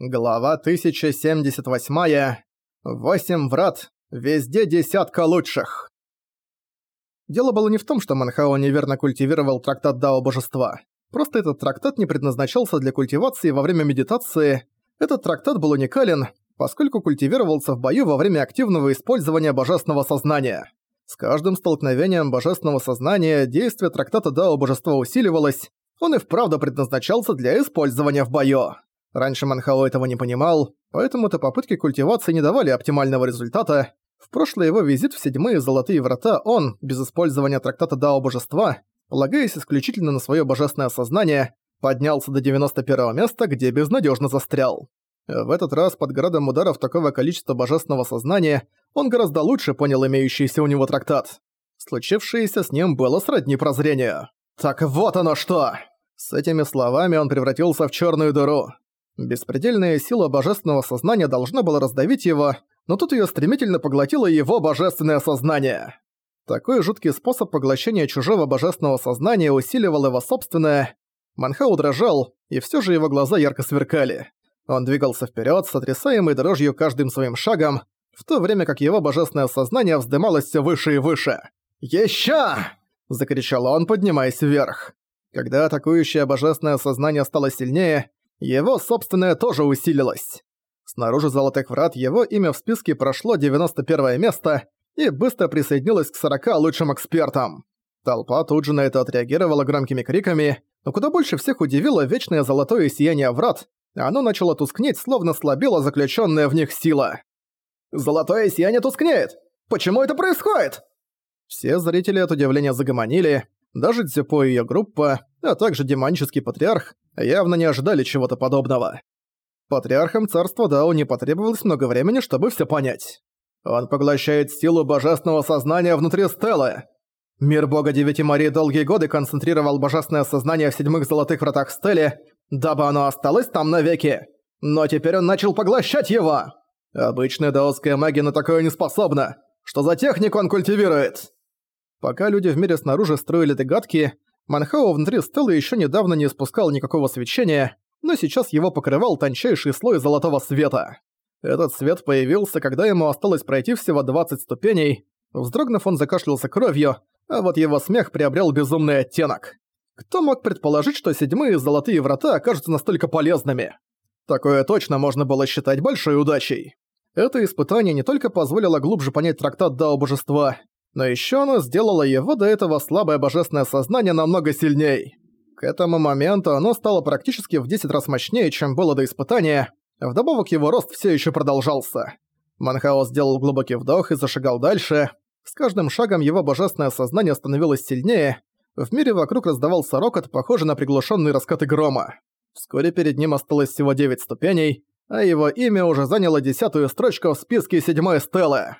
Глава 1078. Восемь врат. Везде десятка лучших. Дело было не в том, что Манхао неверно культивировал трактат Дао Божества. Просто этот трактат не предназначался для культивации во время медитации. Этот трактат был уникален, поскольку культивировался в бою во время активного использования божественного сознания. С каждым столкновением божественного сознания действие трактата Дао Божества усиливалось, он и вправду предназначался для использования в бою. Раньше Манхао этого не понимал, поэтому-то попытки культивации не давали оптимального результата. В прошлый его визит в седьмые золотые врата он, без использования трактата Дао Божества, полагаясь исключительно на свое божественное сознание, поднялся до 91 места, где безнадежно застрял. В этот раз под градом ударов такого количества божественного сознания он гораздо лучше понял имеющийся у него трактат. Случившееся с ним было сродни прозрению. «Так вот оно что!» С этими словами он превратился в черную дыру. Беспредельная сила божественного сознания должна была раздавить его, но тут её стремительно поглотило его божественное сознание. Такой жуткий способ поглощения чужого божественного сознания усиливал его собственное. Манхау дрожал, и всё же его глаза ярко сверкали. Он двигался вперёд, сотрясаемый дрожью каждым своим шагом, в то время как его божественное сознание вздымалось всё выше и выше. «Ещё!» – закричал он, поднимаясь вверх. Когда атакующее божественное сознание стало сильнее, его собственное тоже усилилось. Снаружи Золотых Врат его имя в списке прошло 91 место и быстро присоединилось к 40 лучшим экспертам. Толпа тут же на это отреагировала громкими криками, но куда больше всех удивило вечное золотое сияние врат, оно начало тускнеть, словно слабела заключенная в них сила. «Золотое сияние тускнеет! Почему это происходит?» Все зрители от удивления загомонили, даже Дзюпо и её группа, а также демонический патриарх, явно не ожидали чего-то подобного. Патриархам царства Дао не потребовалось много времени, чтобы всё понять. Он поглощает силу божественного сознания внутри Стеллы. Мир бога Девяти Марии долгие годы концентрировал божественное сознание в седьмых золотых вратах Стелле, дабы оно осталось там навеки. Но теперь он начал поглощать его. Обычная даосская магия на такое не способна. Что за технику он культивирует? Пока люди в мире снаружи строили догадки, Манхао внутри стелы еще недавно не испускал никакого свечения, но сейчас его покрывал тончайший слой золотого света. Этот свет появился, когда ему осталось пройти всего 20 ступеней. Вздрогнув, он закашлялся кровью, а вот его смех приобрел безумный оттенок. Кто мог предположить, что седьмые золотые врата окажутся настолько полезными? Такое точно можно было считать большой удачей. Это испытание не только позволило глубже понять трактат Дао Божества, но еще оно сделало его до этого слабое божественное сознание намного сильней. К этому моменту оно стало практически в 10 раз мощнее, чем было до испытания, вдобавок его рост все еще продолжался. Манхао сделал глубокий вдох и зашагал дальше. С каждым шагом его божественное сознание становилось сильнее, в мире вокруг раздавался рокот, похожий на приглушенные раскаты грома. Вскоре перед ним осталось всего 9 ступеней, а его имя уже заняло десятую строчку в списке седьмой стелы.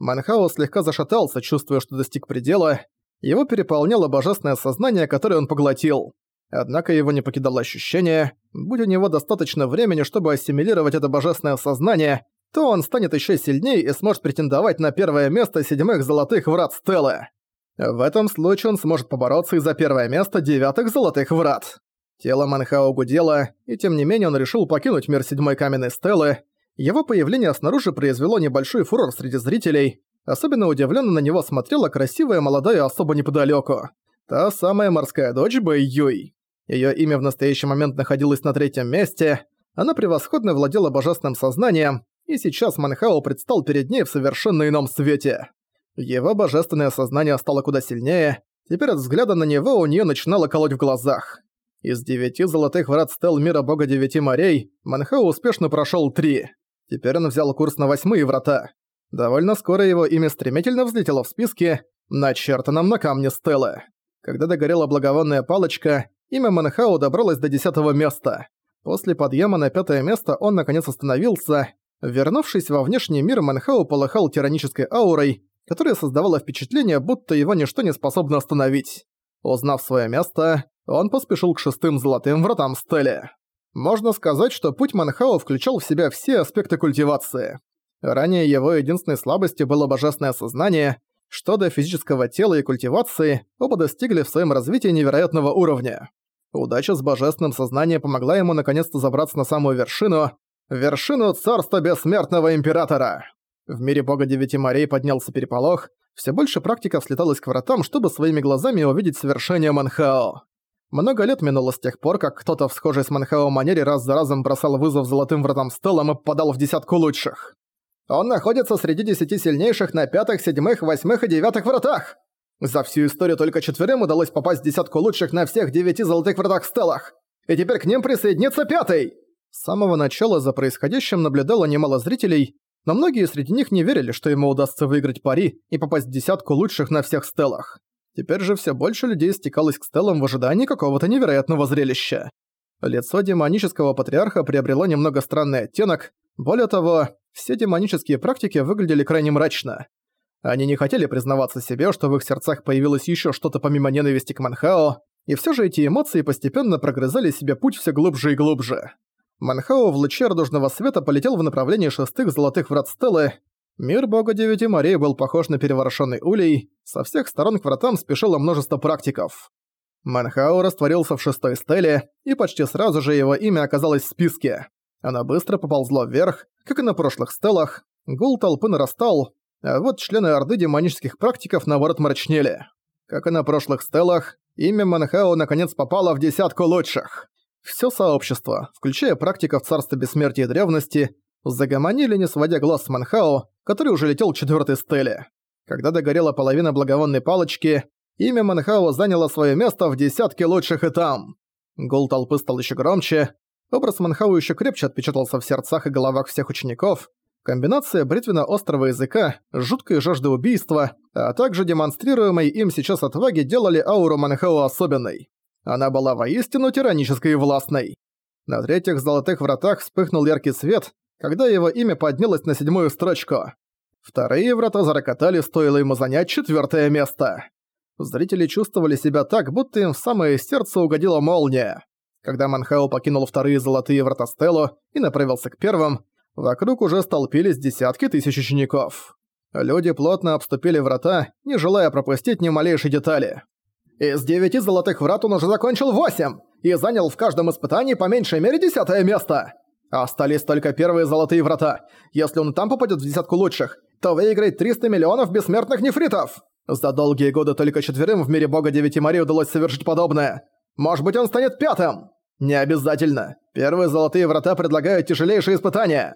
Манхао слегка зашатался, чувствуя, что достиг предела. Его переполняло божественное сознание, которое он поглотил. Однако его не покидало ощущение, будь у него достаточно времени, чтобы ассимилировать это божественное сознание, то он станет еще сильнее и сможет претендовать на первое место седьмых золотых врат Стеллы. В этом случае он сможет побороться и за первое место девятых золотых врат. Тело Манхао гудело, и тем не менее он решил покинуть мир седьмой каменной Стеллы, его появление снаружи произвело небольшой фурор среди зрителей. Особенно удивленно на него смотрела красивая молодая особа неподалеку. Та самая морская дочь Бэй Юй. Её имя в настоящий момент находилось на третьем месте. Она превосходно владела божественным сознанием, и сейчас Манхао предстал перед ней в совершенно ином свете. Его божественное сознание стало куда сильнее, теперь от взгляда на него у неё начинало колоть в глазах. Из девяти золотых врат стел мира бога девяти морей Манхао успешно прошёл три. Теперь он взял курс на восьмые врата. Довольно скоро его имя стремительно взлетело в списке, начертанном на камне Стеллы. Когда догорела благовонная палочка, имя Манхау добралось до десятого места. После подъема на пятое место он наконец остановился. Вернувшись во внешний мир, Манхау полыхал тиранической аурой, которая создавала впечатление, будто его ничто не способно остановить. Узнав свое место, он поспешил к шестым золотым вратам Стелли. Можно сказать, что путь Манхао включал в себя все аспекты культивации. Ранее его единственной слабостью было божественное сознание, что до физического тела и культивации оба достигли в своем развитии невероятного уровня. Удача с божественным сознанием помогла ему наконец-то забраться на самую вершину, вершину царства бессмертного императора. В мире бога девяти морей поднялся переполох, все больше практиков слеталось к вратам, чтобы своими глазами увидеть совершение Манхао. Много лет минуло с тех пор, как кто-то в схожей с Манхао манере раз за разом бросал вызов золотым вратам стелам и попадал в десятку лучших. Он находится среди десяти сильнейших на пятых, седьмых, восьмых и девятых вратах. За всю историю только четверым удалось попасть в десятку лучших на всех девяти золотых вратах стелах. И теперь к ним присоединится пятый! С самого начала за происходящим наблюдало немало зрителей, но многие среди них не верили, что ему удастся выиграть пари и попасть в десятку лучших на всех стелах. Теперь же все больше людей стекалось к стелам в ожидании какого-то невероятного зрелища. Лицо демонического патриарха приобрело немного странный оттенок. Более того, все демонические практики выглядели крайне мрачно. Они не хотели признаваться себе, что в их сердцах появилось еще что-то помимо ненависти к Манхао, и все же эти эмоции постепенно прогрызали себе путь все глубже и глубже. Манхао в луче радужного света полетел в направлении шестых золотых врат Стеллы. Мир бога девяти морей был похож на переворошенный улей, со всех сторон к вратам спешило множество практиков. Манхао растворился в шестой стеле, и почти сразу же его имя оказалось в списке. Она быстро поползла вверх, как и на прошлых стелах, гул толпы нарастал, а вот члены Орды демонических практиков наоборот мрачнели. Как и на прошлых стелах, имя Манхао наконец попало в десятку лучших. Всё сообщество, включая практиков Царства Бессмертия и Древности, загомонили, не сводя глаз с Манхао, который уже летел к четвёртой стеле. Когда догорела половина благовонной палочки, имя Манхао заняло своё место в десятке лучших и там. Гул толпы стал ещё громче, образ Манхао ещё крепче отпечатался в сердцах и головах всех учеников, комбинация бритвенно-острого языка, жуткой жажды убийства, а также демонстрируемой им сейчас отваги делали ауру Манхао особенной. Она была воистину тиранической и властной. На третьих золотых вратах вспыхнул яркий свет, когда его имя поднялось на седьмую строчку. Вторые врата зарокотали, стоило ему занять четвертое место. Зрители чувствовали себя так, будто им в самое сердце угодила молния. Когда Манхао покинул вторые золотые врата Стеллу и направился к первым, вокруг уже столпились десятки тысяч учеников. Люди плотно обступили врата, не желая пропустить ни малейшей детали. Из девяти золотых врат он уже закончил восемь и занял в каждом испытании по меньшей мере десятое место. Остались только первые золотые врата. Если он там попадет в десятку лучших, то выиграет 300 миллионов бессмертных нефритов. За долгие годы только четверым в мире бога девяти морей удалось совершить подобное. Может быть, он станет пятым? Не обязательно. Первые золотые врата предлагают тяжелейшие испытания.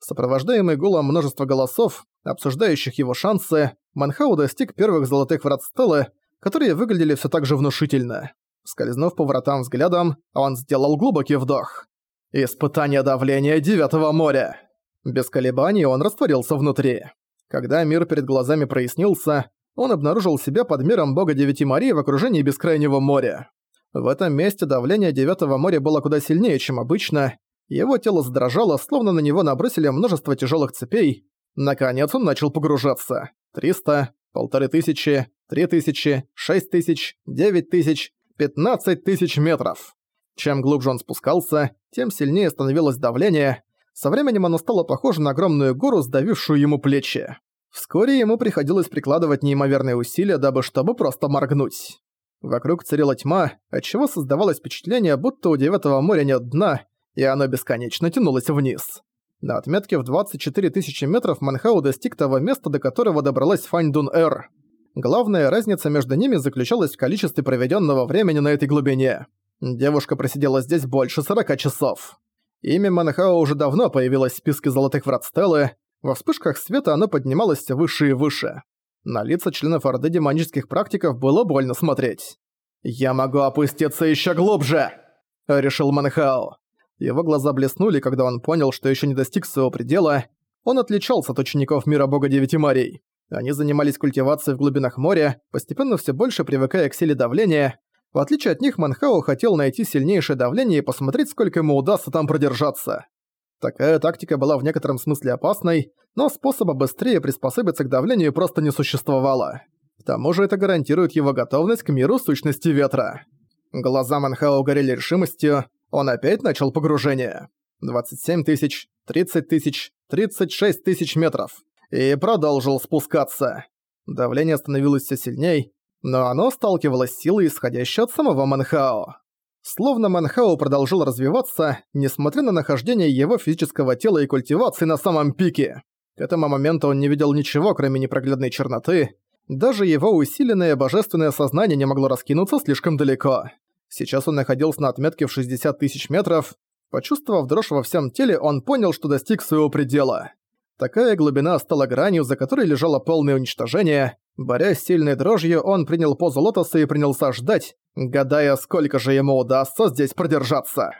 Сопровождаемый гулом множества голосов, обсуждающих его шансы, Манхау достиг первых золотых врат Стеллы, которые выглядели все так же внушительно. Скользнув по вратам взглядом, он сделал глубокий вдох. Испытание давления Девятого моря. Без колебаний он растворился внутри. Когда мир перед глазами прояснился, он обнаружил себя под миром бога Девяти морей в окружении бескрайнего моря. В этом месте давление Девятого моря было куда сильнее, чем обычно. Его тело задрожало, словно на него набросили множество тяжелых цепей. Наконец он начал погружаться. Триста, полторы тысячи, три тысячи, шесть тысяч, девять тысяч, пятнадцать тысяч метров. Чем глубже он спускался, тем сильнее становилось давление. Со временем оно стало похоже на огромную гору, сдавившую ему плечи. Вскоре ему приходилось прикладывать неимоверные усилия, дабы чтобы просто моргнуть. Вокруг царила тьма, отчего создавалось впечатление, будто у Девятого моря нет дна, и оно бесконечно тянулось вниз. На отметке в 24 тысячи метров Манхау достиг того места, до которого добралась Фаньдун-Эр. Главная разница между ними заключалась в количестве проведенного времени на этой глубине. Девушка просидела здесь больше 40 часов. Имя Манхао уже давно появилось в списке золотых врат Стеллы, во вспышках света оно поднималось все выше и выше. На лица членов Орды демонических практиков было больно смотреть. «Я могу опуститься еще глубже!» – решил Манхао. Его глаза блеснули, когда он понял, что еще не достиг своего предела. Он отличался от учеников мира бога Девяти морей. Они занимались культивацией в глубинах моря, постепенно все больше привыкая к силе давления. В отличие от них, Манхао хотел найти сильнейшее давление и посмотреть, сколько ему удастся там продержаться. Такая тактика была в некотором смысле опасной, но способа быстрее приспособиться к давлению просто не существовало. К тому же это гарантирует его готовность к миру сущности ветра. Глаза Манхао горели решимостью, он опять начал погружение. 27 тысяч, 30 тысяч, 36 тысяч метров. И продолжил спускаться. Давление становилось все сильней, но оно сталкивалось с силой, исходящей от самого Манхао. Словно Манхау продолжил развиваться, несмотря на нахождение его физического тела и культивации на самом пике. К этому моменту он не видел ничего, кроме непроглядной черноты. Даже его усиленное божественное сознание не могло раскинуться слишком далеко. Сейчас он находился на отметке в 60 тысяч метров. Почувствовав дрожь во всем теле, он понял, что достиг своего предела. Такая глубина стала гранью, за которой лежало полное уничтожение. Борясь с сильной дрожью, он принял позу лотоса и принялся ждать, гадая, сколько же ему удастся здесь продержаться.